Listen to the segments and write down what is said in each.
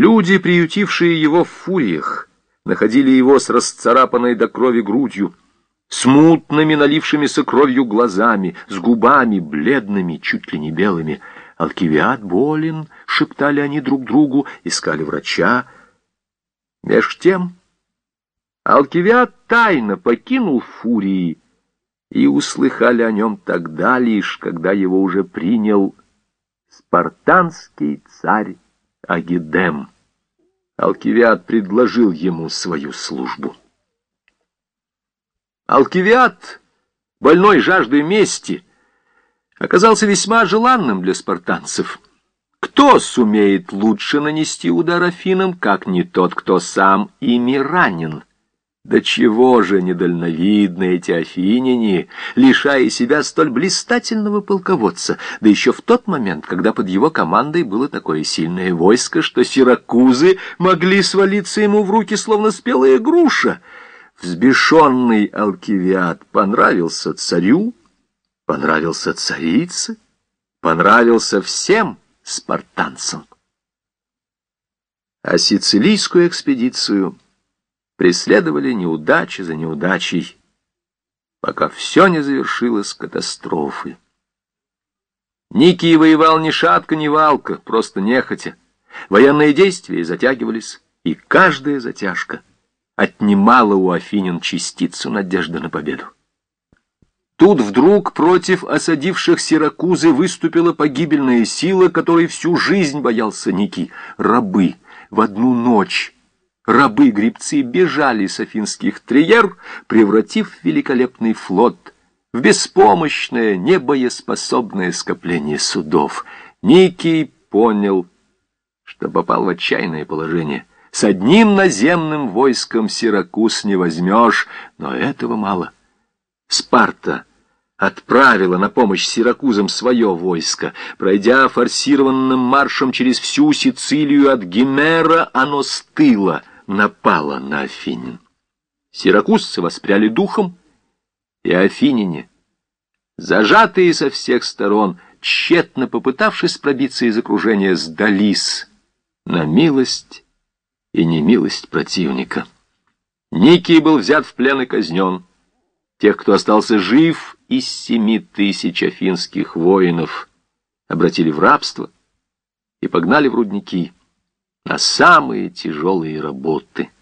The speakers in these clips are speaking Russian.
Люди, приютившие его в фуриях, находили его с расцарапанной до крови грудью, смутными налившимися кровью глазами, с губами бледными, чуть ли не белыми. «Алкивиад болен», — шептали они друг другу, искали врача. Меж тем Алкивиад тайно покинул Фурии, и услыхали о нем тогда лишь, когда его уже принял спартанский царь Агидем. Алкивиад предложил ему свою службу. Алкивиад, больной жаждой мести, оказался весьма желанным для спартанцев. Кто сумеет лучше нанести удар Афинам, как не тот, кто сам ими ранен? Да чего же недальновидны эти афиняне, лишая себя столь блистательного полководца, да еще в тот момент, когда под его командой было такое сильное войско, что сиракузы могли свалиться ему в руки, словно спелая груша. Взбешенный Алкивиад понравился царю, понравился царице, понравился всем спартанцам. А сицилийскую экспедицию — преследовали неудачи за неудачей, пока все не завершилось катастрофой. Никий воевал ни шатка, ни валка, просто нехотя. Военные действия затягивались, и каждая затяжка отнимала у афинян частицу надежды на победу. Тут вдруг против осадивших Сиракузы выступила погибельная сила, которой всю жизнь боялся Ники — рабы. В одну ночь рабы-гребцы бежали с афинских триер, превратив великолепный флот в беспомощное, небоеспособное скопление судов. Никий понял, что попал в отчаянное положение. С одним наземным войском Сиракуз не возьмешь, но этого мало. Спарта отправила на помощь Сиракузам свое войско. Пройдя форсированным маршем через всю Сицилию от Гимера, оно стыло — напала на Афинин. Сиракузцы воспряли духом, и афиняне, зажатые со всех сторон, тщетно попытавшись пробиться из окружения, сдались на милость и немилость противника. Никий был взят в плен и казнен. Тех, кто остался жив из семи тысяч афинских воинов, обратили в рабство и погнали в рудники на самые тяжелые работы.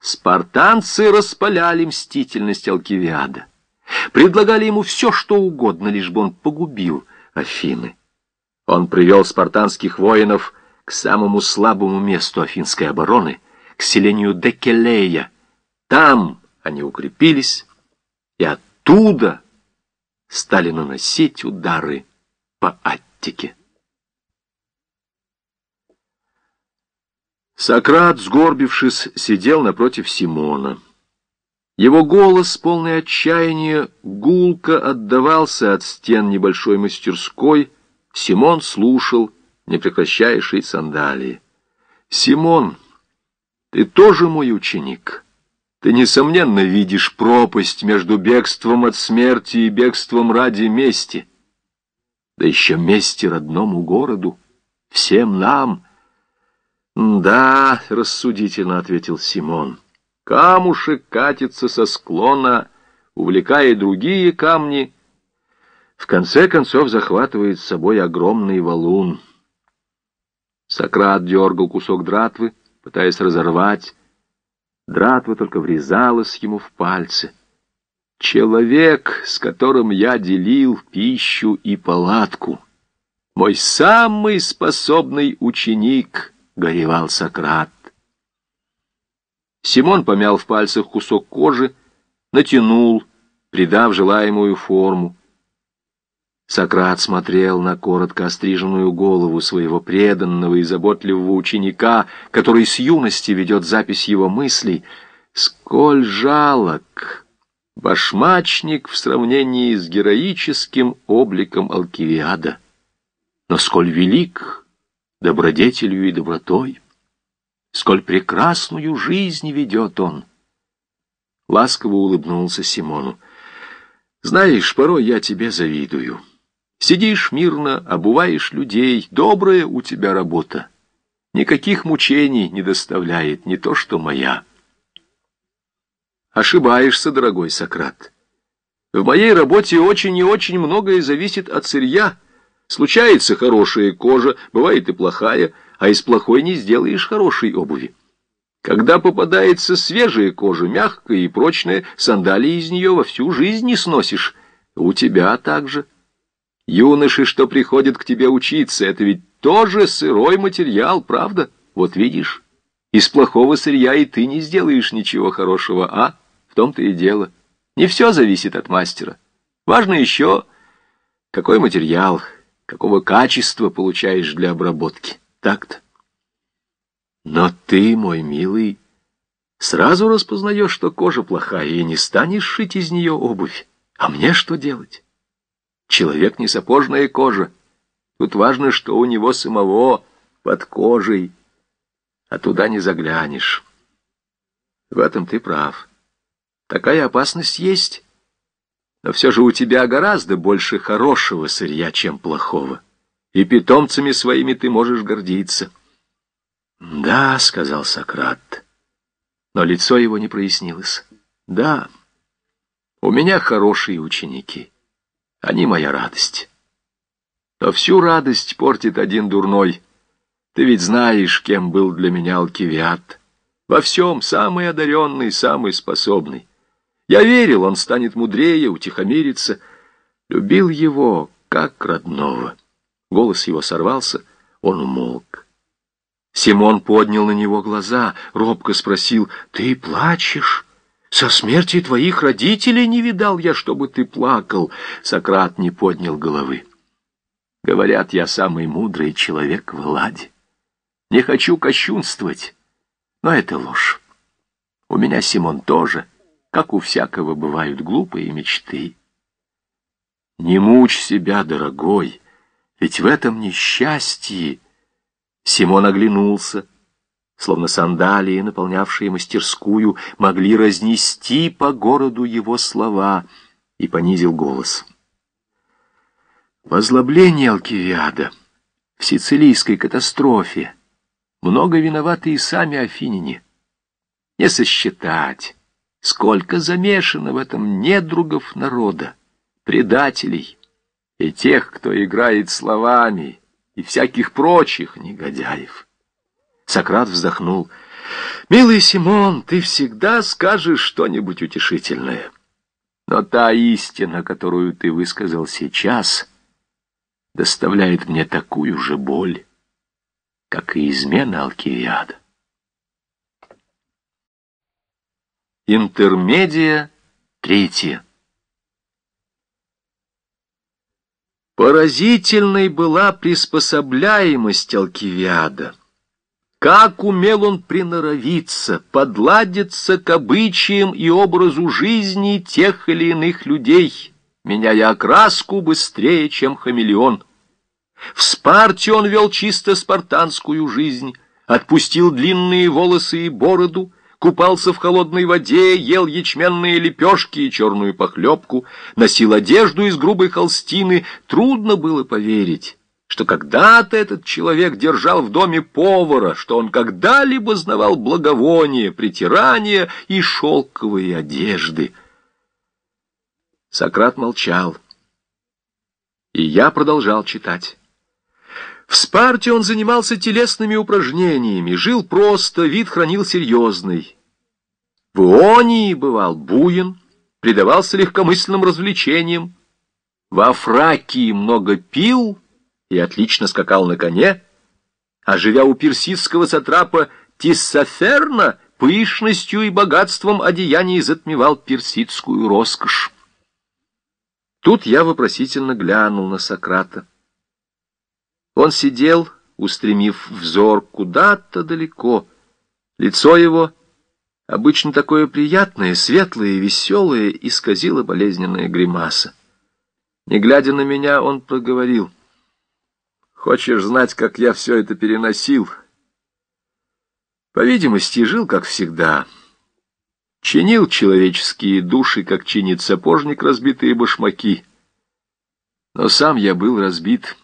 Спартанцы распаляли мстительность Алкивиада, предлагали ему все, что угодно, лишь бы он погубил Афины. Он привел спартанских воинов к самому слабому месту афинской обороны, к селению Декелея. Там они укрепились и оттуда стали наносить удары по Аттике. Сократ, сгорбившись, сидел напротив Симона. Его голос, полный отчаяния, гулко отдавался от стен небольшой мастерской. Симон слушал, не прекращая шить сандалии. «Симон, ты тоже мой ученик. Ты, несомненно, видишь пропасть между бегством от смерти и бегством ради мести. Да еще мести родному городу, всем нам». «Да», — рассудительно ответил Симон, — «камушек катится со склона, увлекая другие камни, в конце концов захватывает с собой огромный валун». Сократ дергал кусок дратвы, пытаясь разорвать. Дратва только врезалась ему в пальцы. «Человек, с которым я делил пищу и палатку, мой самый способный ученик» — горевал Сократ. Симон помял в пальцах кусок кожи, натянул, придав желаемую форму. Сократ смотрел на коротко остриженную голову своего преданного и заботливого ученика, который с юности ведет запись его мыслей. Сколь жалок башмачник в сравнении с героическим обликом Алкивиада, но сколь велик добродетелью и добротой. Сколь прекрасную жизнь ведет он! Ласково улыбнулся Симону. Знаешь, порой я тебе завидую. Сидишь мирно, обуваешь людей, добрая у тебя работа. никаких мучений не доставляет, не то что моя. Ошибаешься, дорогой Сократ. В моей работе очень и очень многое зависит от сырья. Случается хорошая кожа, бывает и плохая, а из плохой не сделаешь хорошей обуви. Когда попадается свежая кожа, мягкая и прочная, сандалии из нее во всю жизнь не сносишь. У тебя также. Юноши, что приходят к тебе учиться, это ведь тоже сырой материал, правда? Вот видишь, из плохого сырья и ты не сделаешь ничего хорошего, а? В том-то и дело. Не все зависит от мастера. Важно еще, какой материал, какого качества получаешь для обработки. Так-то. Но ты, мой милый, сразу распознаешь, что кожа плохая, и не станешь шить из нее обувь. А мне что делать? Человек не сапожная кожа. Тут важно, что у него самого под кожей, а туда не заглянешь. В этом ты прав. Такая опасность есть. Но все же у тебя гораздо больше хорошего сырья, чем плохого. И питомцами своими ты можешь гордиться. «Да», — сказал Сократ, но лицо его не прояснилось. «Да, у меня хорошие ученики, они моя радость. Но всю радость портит один дурной. Ты ведь знаешь, кем был для меня Алкивиад. Во всем самый одаренный, самый способный. Я верил, он станет мудрее, утихомирится. Любил его, как родного». Голос его сорвался, он умолк. Симон поднял на него глаза, робко спросил, «Ты плачешь? Со смерти твоих родителей не видал я, чтобы ты плакал». Сократ не поднял головы. «Говорят, я самый мудрый человек в Элладе. Не хочу кощунствовать, но это ложь. У меня, Симон, тоже, как у всякого, бывают глупые мечты. Не мучь себя, дорогой, ведь в этом несчастье Симон оглянулся, словно сандалии, наполнявшие мастерскую, могли разнести по городу его слова, и понизил голос. Возлобление Алкивиада в сицилийской катастрофе много виноваты и сами афиняне. Не сосчитать, сколько замешано в этом недругов народа, предателей и тех, кто играет словами, и всяких прочих негодяев. Сократ вздохнул. «Милый Симон, ты всегда скажешь что-нибудь утешительное. Но та истина, которую ты высказал сейчас, доставляет мне такую же боль, как и измена Алкивиада». Интермедия третья. Поразительной была приспособляемость Алкивиада. Как умел он приноровиться, подладиться к обычаям и образу жизни тех или иных людей, меняя окраску быстрее, чем хамелеон. В Спарте он вел чисто спартанскую жизнь, отпустил длинные волосы и бороду, купался в холодной воде, ел ячменные лепешки и черную похлебку, носил одежду из грубой холстины, трудно было поверить, что когда-то этот человек держал в доме повара, что он когда-либо знавал благовония, притирания и шелковые одежды. Сократ молчал, и я продолжал читать. В Спарте он занимался телесными упражнениями, жил просто, вид хранил серьезный. В Ионии бывал буин, предавался легкомысленным развлечениям. Во Фракии много пил и отлично скакал на коне, а живя у персидского сатрапа Тиссаферна, пышностью и богатством одеяний затмевал персидскую роскошь. Тут я вопросительно глянул на Сократа. Он сидел, устремив взор куда-то далеко. Лицо его, обычно такое приятное, светлое и веселое, исказило болезненная гримаса. Не глядя на меня, он проговорил. «Хочешь знать, как я все это переносил?» По видимости, жил, как всегда. Чинил человеческие души, как чинит сапожник разбитые башмаки. Но сам я был разбит.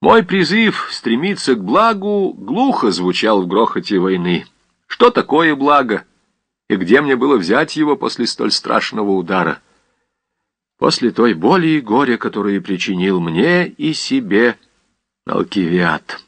Мой призыв стремиться к благу глухо звучал в грохоте войны. Что такое благо? И где мне было взять его после столь страшного удара? После той боли и горя, которые причинил мне и себе Алкивиад.